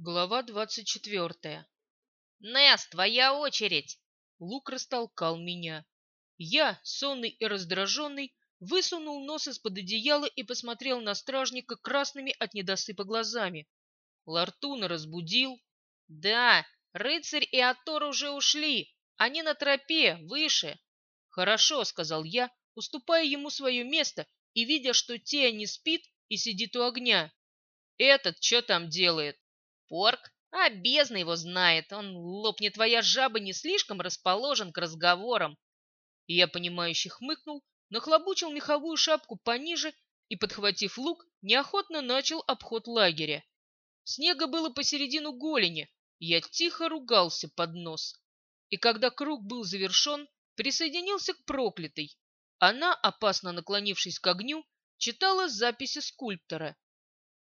Глава двадцать четвертая. «Несс, твоя очередь!» Лук растолкал меня. Я, сонный и раздраженный, высунул нос из-под одеяла и посмотрел на стражника красными от недосыпа глазами. Лартуна разбудил. «Да, рыцарь и Атор уже ушли. Они на тропе, выше». «Хорошо», — сказал я, уступая ему свое место и видя, что Тея не спит и сидит у огня. «Этот что там делает?» Порк? А бездна его знает. Он, лопнет твоя жаба, не слишком расположен к разговорам. Я, понимающе хмыкнул, нахлобучил меховую шапку пониже и, подхватив лук, неохотно начал обход лагеря. Снега было посередину голени, я тихо ругался под нос. И когда круг был завершен, присоединился к проклятой. Она, опасно наклонившись к огню, читала записи скульптора.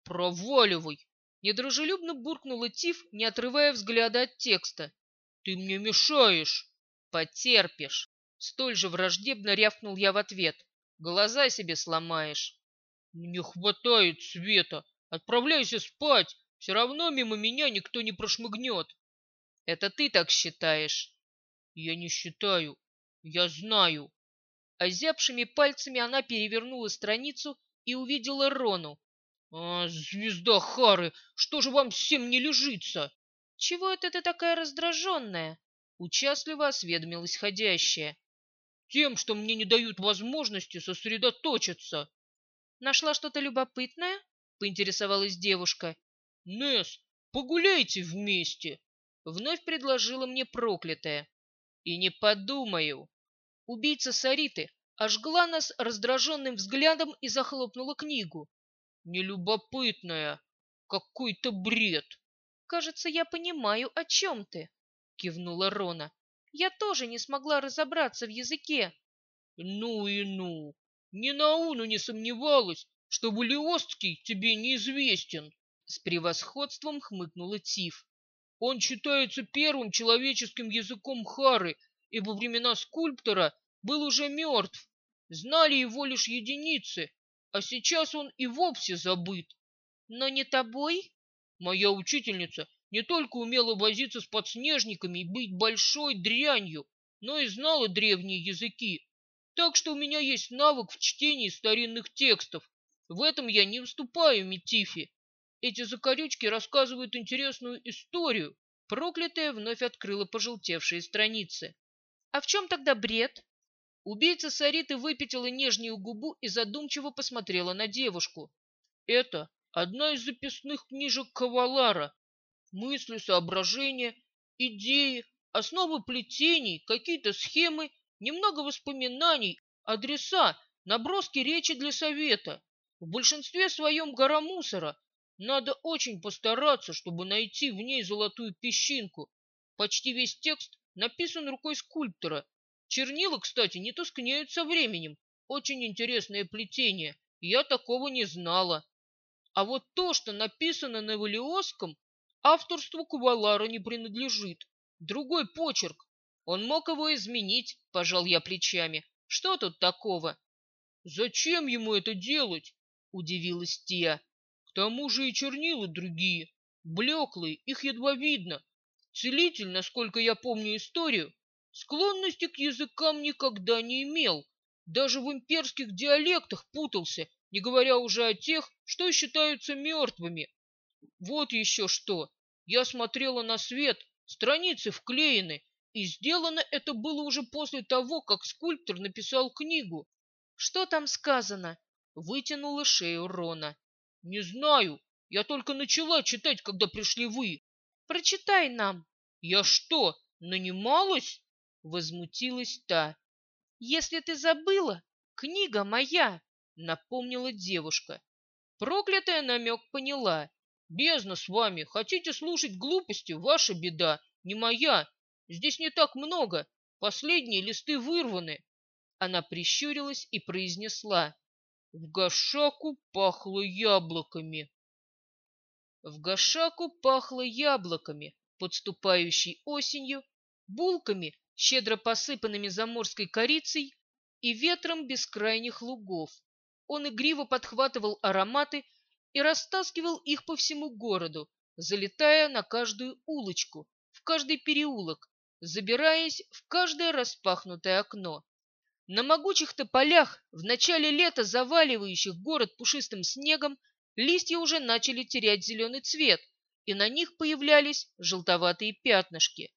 «Проваливай!» Недружелюбно буркнула Тиф, не отрывая взгляда от текста. «Ты мне мешаешь!» «Потерпишь!» Столь же враждебно рявкнул я в ответ. «Глаза себе сломаешь!» «Мне хватает света! Отправляйся спать! Все равно мимо меня никто не прошмыгнет!» «Это ты так считаешь!» «Я не считаю! Я знаю!» Озябшими пальцами она перевернула страницу и увидела Рону, «А, звезда Хары, что же вам всем не лежится?» «Чего это ты такая раздраженная?» Участливо осведомилась ходящая. «Тем, что мне не дают возможности сосредоточиться». «Нашла что-то любопытное?» Поинтересовалась девушка. «Несс, погуляйте вместе!» Вновь предложила мне проклятая. «И не подумаю!» Убийца Сариты ожгла нас раздраженным взглядом и захлопнула книгу. Нелюбопытная. Какой-то бред. Кажется, я понимаю, о чем ты, кивнула Рона. Я тоже не смогла разобраться в языке. Ну и ну. Ни на уну не сомневалась, что Валиостский тебе неизвестен. С превосходством хмыкнула Тиф. Он считается первым человеческим языком Хары и во времена скульптора был уже мертв. Знали его лишь единицы, а сейчас он и вовсе забыт. Но не тобой? Моя учительница не только умела возиться с подснежниками и быть большой дрянью, но и знала древние языки. Так что у меня есть навык в чтении старинных текстов. В этом я не уступаю Метифи. Эти закорючки рассказывают интересную историю. Проклятая вновь открыла пожелтевшие страницы. А в чем тогда бред? Убийца Сариты выпятила нижнюю губу и задумчиво посмотрела на девушку. Это одна из записных книжек Кавалара. Мысли, соображения, идеи, основы плетений, какие-то схемы, немного воспоминаний, адреса, наброски речи для совета. В большинстве своем гора мусора. Надо очень постараться, чтобы найти в ней золотую песчинку. Почти весь текст написан рукой скульптора, Чернила, кстати, не тускнеют со временем. Очень интересное плетение. Я такого не знала. А вот то, что написано на Валиосском, авторству Кувалара не принадлежит. Другой почерк. Он мог его изменить, пожал я плечами. Что тут такого? Зачем ему это делать? Удивилась Тия. К тому же и чернила другие. Блеклые, их едва видно. Целитель, насколько я помню историю, Склонности к языкам никогда не имел. Даже в имперских диалектах путался, не говоря уже о тех, что считаются мертвыми. Вот еще что. Я смотрела на свет, страницы вклеены, и сделано это было уже после того, как скульптор написал книгу. Что там сказано? Вытянула шею Рона. Не знаю. Я только начала читать, когда пришли вы. Прочитай нам. Я что, нанималась? Возмутилась та. «Если ты забыла, книга моя!» — напомнила девушка. Проклятая намек поняла. «Бездна с вами! Хотите слушать глупости? Ваша беда, не моя! Здесь не так много, последние листы вырваны!» Она прищурилась и произнесла. «В гашаку пахло яблоками!» В гашаку пахло яблоками, подступающей осенью, булками щедро посыпанными заморской корицей и ветром бескрайних лугов. Он игриво подхватывал ароматы и растаскивал их по всему городу, залетая на каждую улочку, в каждый переулок, забираясь в каждое распахнутое окно. На могучих тополях, в начале лета заваливающих город пушистым снегом, листья уже начали терять зеленый цвет, и на них появлялись желтоватые пятнышки.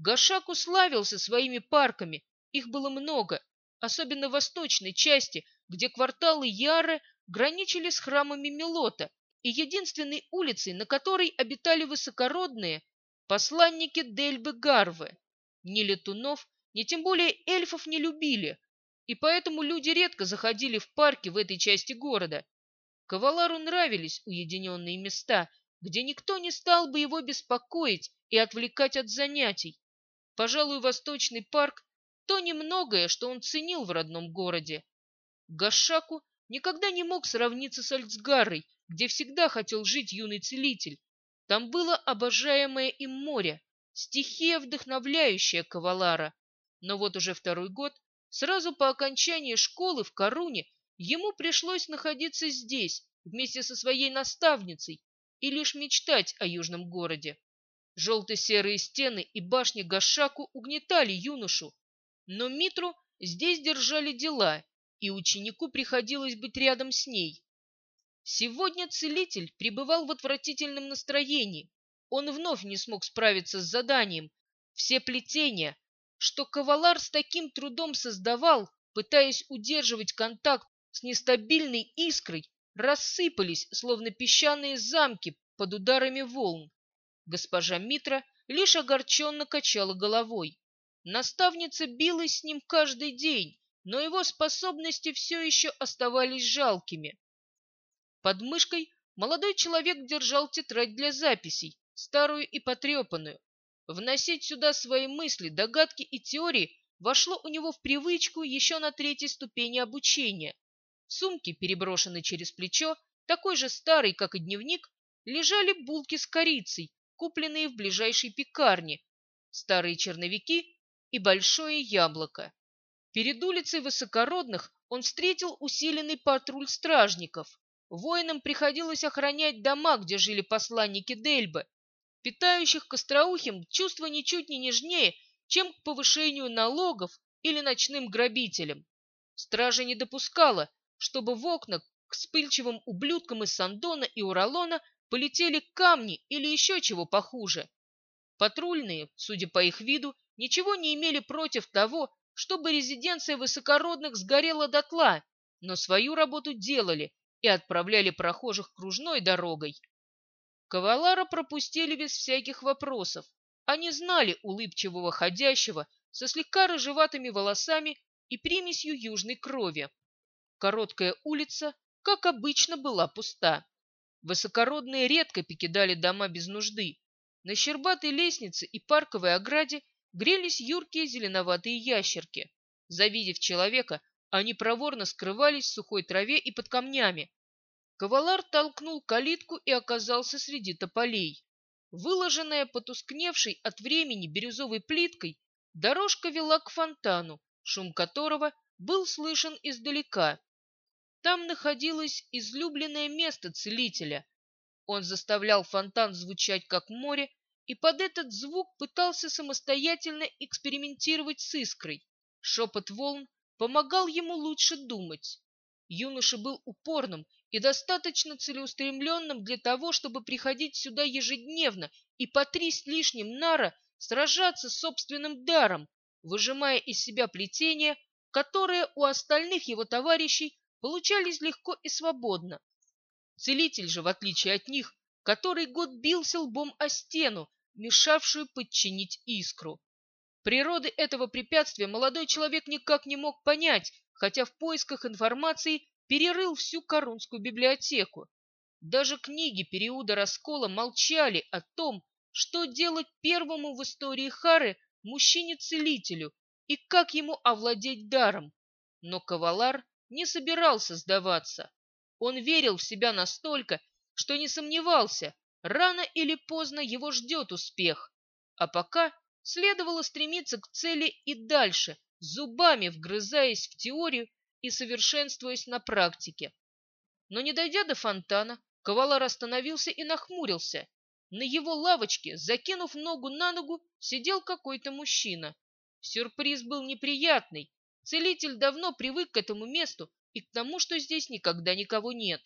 Гашак уславился своими парками, их было много, особенно в восточной части, где кварталы Яры граничили с храмами Мелота и единственной улицей, на которой обитали высокородные посланники Дельбы Гарвы. Ни летунов, ни тем более эльфов не любили, и поэтому люди редко заходили в парки в этой части города. Кавалару нравились уединенные места, где никто не стал бы его беспокоить и отвлекать от занятий. Пожалуй, Восточный парк – то немногое, что он ценил в родном городе. Гашаку никогда не мог сравниться с Альцгарой, где всегда хотел жить юный целитель. Там было обожаемое им море, стихия, вдохновляющая Кавалара. Но вот уже второй год, сразу по окончании школы в Коруне, ему пришлось находиться здесь, вместе со своей наставницей, и лишь мечтать о южном городе. Желто-серые стены и башни Гашаку угнетали юношу, но Митру здесь держали дела, и ученику приходилось быть рядом с ней. Сегодня целитель пребывал в отвратительном настроении, он вновь не смог справиться с заданием. Все плетения, что Кавалар с таким трудом создавал, пытаясь удерживать контакт с нестабильной искрой, рассыпались, словно песчаные замки под ударами волн. Госпожа Митра лишь огорченно качала головой. Наставница билась с ним каждый день, но его способности все еще оставались жалкими. Под мышкой молодой человек держал тетрадь для записей, старую и потрепанную. Вносить сюда свои мысли, догадки и теории вошло у него в привычку еще на третьей ступени обучения. В сумке, переброшенной через плечо, такой же старый, как и дневник, лежали булки с корицей, купленные в ближайшей пекарне, старые черновики и большое яблоко. Перед улицей высокородных он встретил усиленный патруль стражников. Воинам приходилось охранять дома, где жили посланники Дельбы, питающих к остроухим чувство ничуть не нежнее, чем к повышению налогов или ночным грабителям. Стража не допускала, чтобы в окна к вспыльчивым ублюдкам из Сандона и Уралона полетели камни или еще чего похуже. Патрульные, судя по их виду, ничего не имели против того, чтобы резиденция высокородных сгорела дотла, но свою работу делали и отправляли прохожих кружной дорогой. Кавалара пропустили без всяких вопросов. Они знали улыбчивого ходящего со слегка рыжеватыми волосами и примесью южной крови. Короткая улица, как обычно, была пуста. Высокородные редко покидали дома без нужды. На щербатой лестнице и парковой ограде грелись юркие зеленоватые ящерки. Завидев человека, они проворно скрывались в сухой траве и под камнями, Кавалар толкнул калитку и оказался среди тополей. Выложенная потускневшей от времени бирюзовой плиткой, дорожка вела к фонтану, шум которого был слышен издалека. Там находилось излюбленное место целителя. Он заставлял фонтан звучать как море, и под этот звук пытался самостоятельно экспериментировать с искрой. Шепот волн помогал ему лучше думать. Юноша был упорным и достаточно целеустремленным для того, чтобы приходить сюда ежедневно и по три с лишним нара сражаться с собственным даром, выжимая из себя плетения, которые у остальных его товарищей получались легко и свободно. Целитель же, в отличие от них, который год бился лбом о стену, мешавшую подчинить искру. Природы этого препятствия молодой человек никак не мог понять, хотя в поисках информации перерыл всю Корунскую библиотеку. Даже книги периода раскола молчали о том, что делать первому в истории Хары мужчине-целителю и как ему овладеть даром. Но Кавалар не собирался сдаваться. Он верил в себя настолько, что не сомневался, рано или поздно его ждет успех. А пока следовало стремиться к цели и дальше, зубами вгрызаясь в теорию и совершенствуясь на практике. Но не дойдя до фонтана, Кавалар остановился и нахмурился. На его лавочке, закинув ногу на ногу, сидел какой-то мужчина. Сюрприз был неприятный. Целитель давно привык к этому месту и к тому, что здесь никогда никого нет.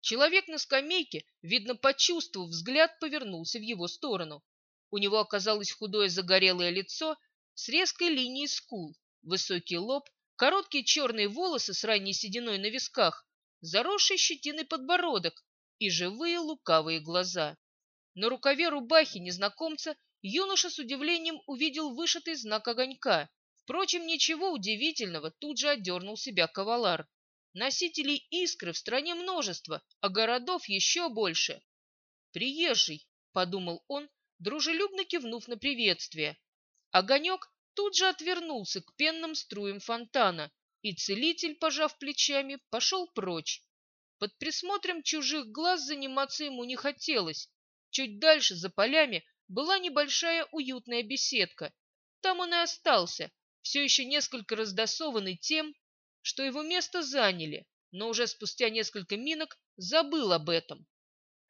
Человек на скамейке, видно, почувствовав взгляд, повернулся в его сторону. У него оказалось худое загорелое лицо с резкой линией скул, высокий лоб, короткие черные волосы с ранней сединой на висках, заросший щетиной подбородок и живые лукавые глаза. На рукаве рубахи незнакомца юноша с удивлением увидел вышитый знак огонька. Впрочем, ничего удивительного, тут же отдернул себя кавалар. Носителей искры в стране множество, а городов еще больше. «Приезжий», — подумал он, дружелюбно кивнув на приветствие. Огонек тут же отвернулся к пенным струям фонтана, и целитель, пожав плечами, пошел прочь. Под присмотром чужих глаз заниматься ему не хотелось. Чуть дальше, за полями, была небольшая уютная беседка. Там он и остался, все еще несколько раздосованный тем, что его место заняли, но уже спустя несколько минок забыл об этом.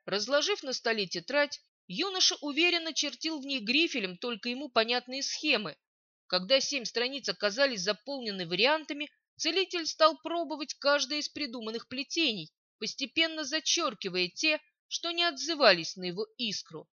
Разложив на столе тетрадь, юноша уверенно чертил в ней грифелем только ему понятные схемы. Когда семь страниц оказались заполнены вариантами, целитель стал пробовать каждое из придуманных плетений, постепенно зачеркивая те, что не отзывались на его искру.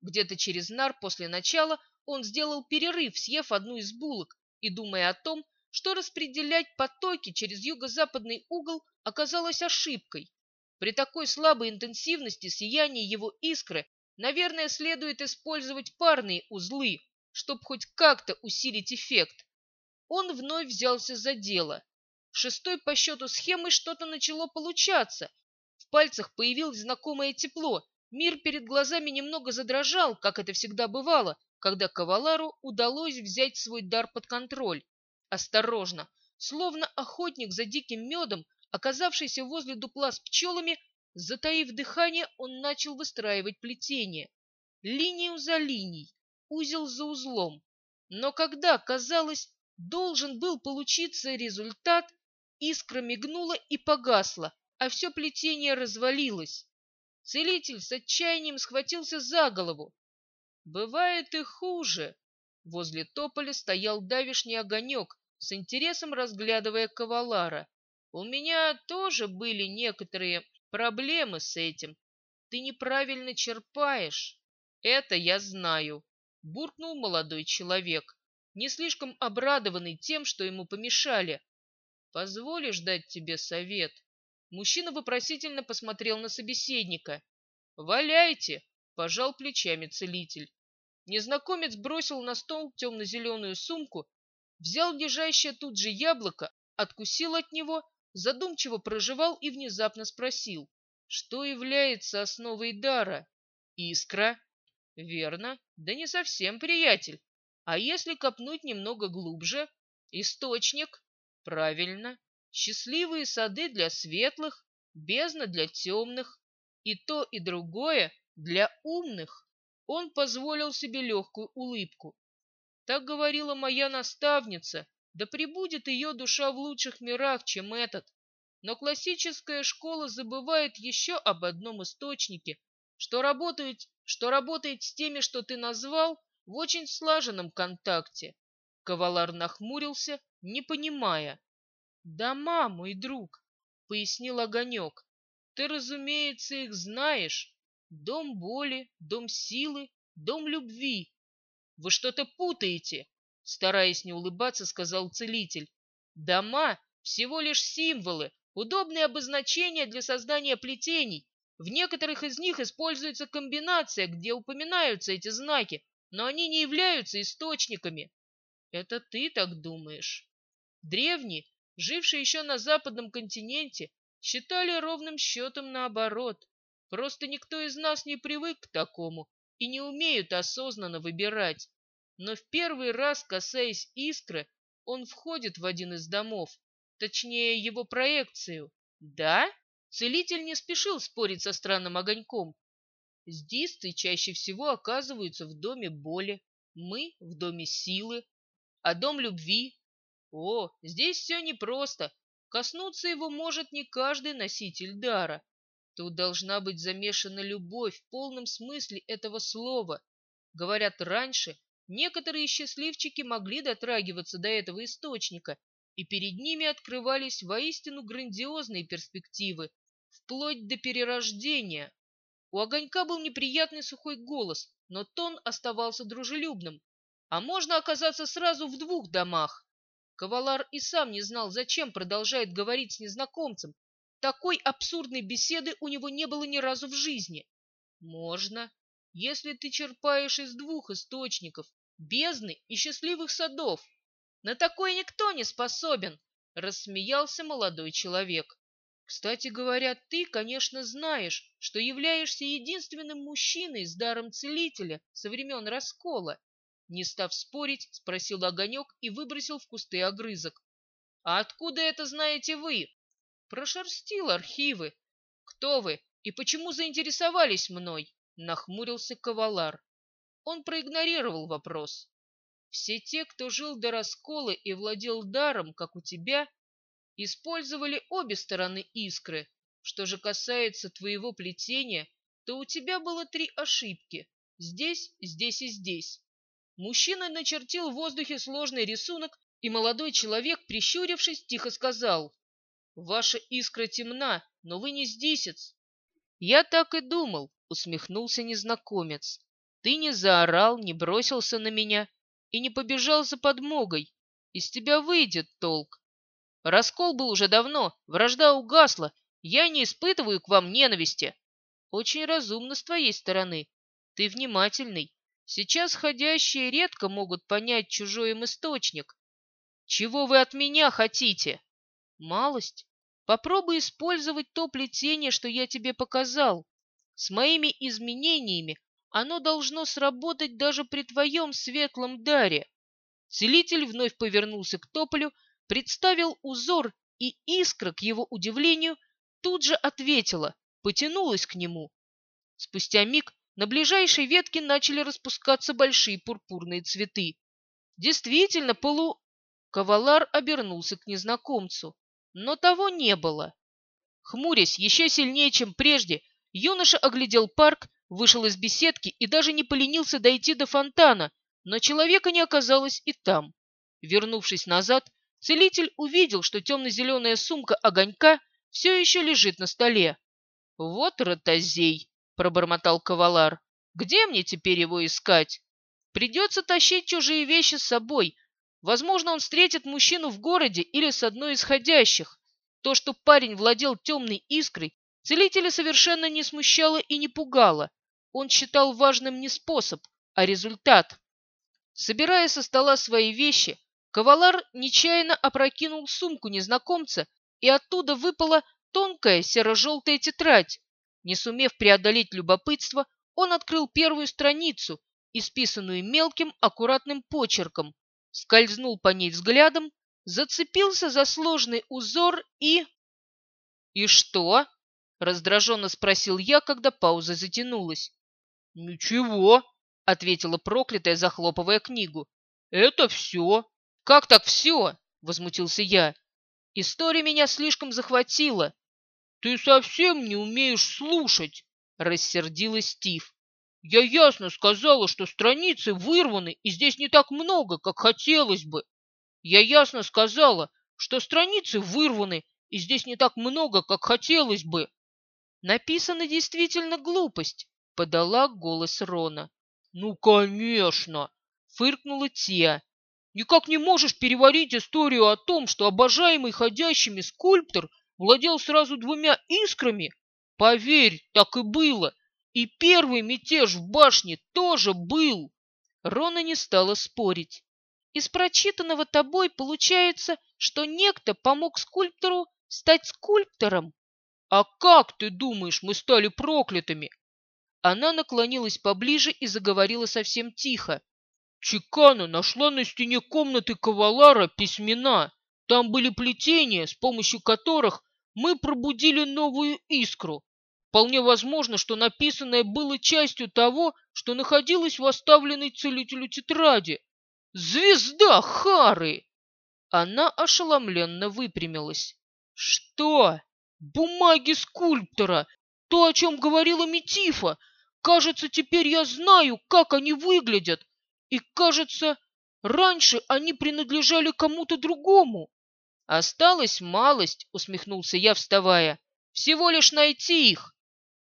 Где-то через нар после начала он сделал перерыв, съев одну из булок, и думая о том, что распределять потоки через юго-западный угол оказалось ошибкой. При такой слабой интенсивности сияния его искры, наверное, следует использовать парные узлы, чтобы хоть как-то усилить эффект. Он вновь взялся за дело. Шестой по счету схемы что-то начало получаться. В пальцах появилось знакомое тепло, Мир перед глазами немного задрожал, как это всегда бывало, когда Кавалару удалось взять свой дар под контроль. Осторожно, словно охотник за диким медом, оказавшийся возле дупла с пчелами, затаив дыхание, он начал выстраивать плетение. Линию за линией, узел за узлом. Но когда, казалось, должен был получиться результат, искра мигнула и погасла, а все плетение развалилось. Целитель с отчаянием схватился за голову. Бывает и хуже. Возле тополя стоял давишний огонек, с интересом разглядывая кавалара. У меня тоже были некоторые проблемы с этим. Ты неправильно черпаешь. Это я знаю, буркнул молодой человек, не слишком обрадованный тем, что ему помешали. Позволишь дать тебе совет? Мужчина вопросительно посмотрел на собеседника. «Валяйте!» — пожал плечами целитель. Незнакомец бросил на стол темно-зеленую сумку, взял лежащее тут же яблоко, откусил от него, задумчиво проживал и внезапно спросил, что является основой дара? Искра? Верно, да не совсем, приятель. А если копнуть немного глубже? Источник? Правильно. Счастливые сады для светлых, бездна для темных, и то, и другое для умных. Он позволил себе легкую улыбку. Так говорила моя наставница, да пребудет ее душа в лучших мирах, чем этот. Но классическая школа забывает еще об одном источнике, что работает, что работает с теми, что ты назвал, в очень слаженном контакте. Кавалар нахмурился, не понимая. «Дома, мой друг», — пояснил Огонек. «Ты, разумеется, их знаешь. Дом боли, дом силы, дом любви». «Вы что-то путаете», — стараясь не улыбаться, сказал целитель. «Дома — всего лишь символы, удобные обозначения для создания плетений. В некоторых из них используется комбинация, где упоминаются эти знаки, но они не являются источниками. Это ты так думаешь. Древние жившие еще на западном континенте, считали ровным счетом наоборот. Просто никто из нас не привык к такому и не умеют осознанно выбирать. Но в первый раз, касаясь искры, он входит в один из домов, точнее его проекцию. Да? Целитель не спешил спорить со странным огоньком. Сдисты чаще всего оказываются в доме боли, мы в доме силы, а дом любви о, здесь все непросто. Коснуться его может не каждый носитель дара. Тут должна быть замешана любовь в полном смысле этого слова. Говорят, раньше некоторые счастливчики могли дотрагиваться до этого источника, и перед ними открывались воистину грандиозные перспективы, вплоть до перерождения. У огонька был неприятный сухой голос, но тон оставался дружелюбным. А можно оказаться сразу в двух домах. Кавалар и сам не знал, зачем продолжает говорить с незнакомцем, такой абсурдной беседы у него не было ни разу в жизни. Можно, если ты черпаешь из двух источников, бездны и счастливых садов. На такое никто не способен, рассмеялся молодой человек. Кстати говоря, ты, конечно, знаешь, что являешься единственным мужчиной с даром целителя со времен раскола. Не став спорить, спросил Огонек и выбросил в кусты огрызок. «А откуда это знаете вы?» Прошерстил архивы. Кто вы и почему заинтересовались мной? Нахмурился Кавалар. Он проигнорировал вопрос. Все те, кто жил до раскола и владел даром, как у тебя, использовали обе стороны искры. Что же касается твоего плетения, то у тебя было три ошибки. Здесь, здесь и здесь. Мужчина начертил в воздухе сложный рисунок, и молодой человек, прищурившись, тихо сказал Ваша искра темна, но вы не здесец. Я так и думал, усмехнулся незнакомец. Ты не заорал, не бросился на меня и не побежал за подмогой. Из тебя выйдет толк. Раскол был уже давно, вражда угасла, я не испытываю к вам ненависти. Очень разумно с твоей стороны. Ты внимательный. Сейчас ходящие редко могут понять чужой им источник. Чего вы от меня хотите? Малость. Попробуй использовать то плетение, что я тебе показал. С моими изменениями оно должно сработать даже при твоем светлом даре. Целитель вновь повернулся к тополю, представил узор, и искра, к его удивлению, тут же ответила, потянулась к нему. Спустя миг на ближайшей ветке начали распускаться большие пурпурные цветы. Действительно, полу... Кавалар обернулся к незнакомцу но того не было. Хмурясь еще сильнее, чем прежде, юноша оглядел парк, вышел из беседки и даже не поленился дойти до фонтана, но человека не оказалось и там. Вернувшись назад, целитель увидел, что темно-зеленая сумка огонька все еще лежит на столе. «Вот ротозей!» — пробормотал кавалар. «Где мне теперь его искать? Придется тащить чужие вещи с собой, Возможно, он встретит мужчину в городе или с одной из ходящих. То, что парень владел темной искрой, целителя совершенно не смущало и не пугало. Он считал важным не способ, а результат. Собирая со стола свои вещи, Кавалар нечаянно опрокинул сумку незнакомца, и оттуда выпала тонкая серо-желтая тетрадь. Не сумев преодолеть любопытство, он открыл первую страницу, исписанную мелким аккуратным почерком, скользнул по ней взглядом, зацепился за сложный узор и... «И что?» — раздраженно спросил я, когда пауза затянулась. «Ничего», — ответила проклятая, захлопывая книгу. «Это все». «Как так все?» — возмутился я. «История меня слишком захватила». «Ты совсем не умеешь слушать», — рассердилась Стив. Я ясно сказала, что страницы вырваны, и здесь не так много, как хотелось бы. Я ясно сказала, что страницы вырваны, и здесь не так много, как хотелось бы. Написана действительно глупость, подала голос Рона. Ну, конечно, фыркнула Тия. Никак не можешь переварить историю о том, что обожаемый ходящими скульптор владел сразу двумя искрами? Поверь, так и было. И первый мятеж в башне тоже был. Рона не стала спорить. Из прочитанного тобой получается, что некто помог скульптору стать скульптором. А как ты думаешь, мы стали проклятыми? Она наклонилась поближе и заговорила совсем тихо. Чекана нашла на стене комнаты Кавалара письмена. Там были плетения, с помощью которых мы пробудили новую искру. Вполне возможно, что написанное было частью того, что находилось в оставленной целителю тетради. «Звезда Хары!» Она ошеломленно выпрямилась. «Что? Бумаги скульптора! То, о чем говорила Метифа. Кажется, теперь я знаю, как они выглядят. И, кажется, раньше они принадлежали кому-то другому. Осталась малость, усмехнулся я, вставая. Всего лишь найти их.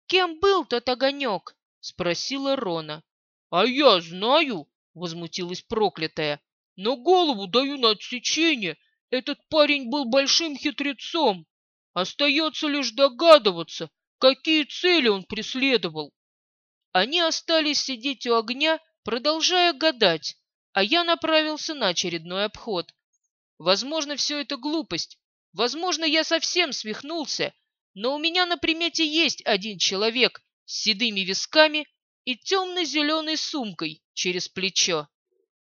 Кем был тот огонек? Спросила Рона. А я знаю, возмутилась проклятая. Но голову даю на отсечение. Этот парень был большим хитрецом. Остается лишь догадываться, какие цели он преследовал. Они остались сидеть у огня, продолжая гадать, а я направился на очередной обход. Возможно, все это глупость. Возможно, я совсем свихнулся, но у меня на примете есть один человек с седыми висками и темно-зеленой сумкой через плечо.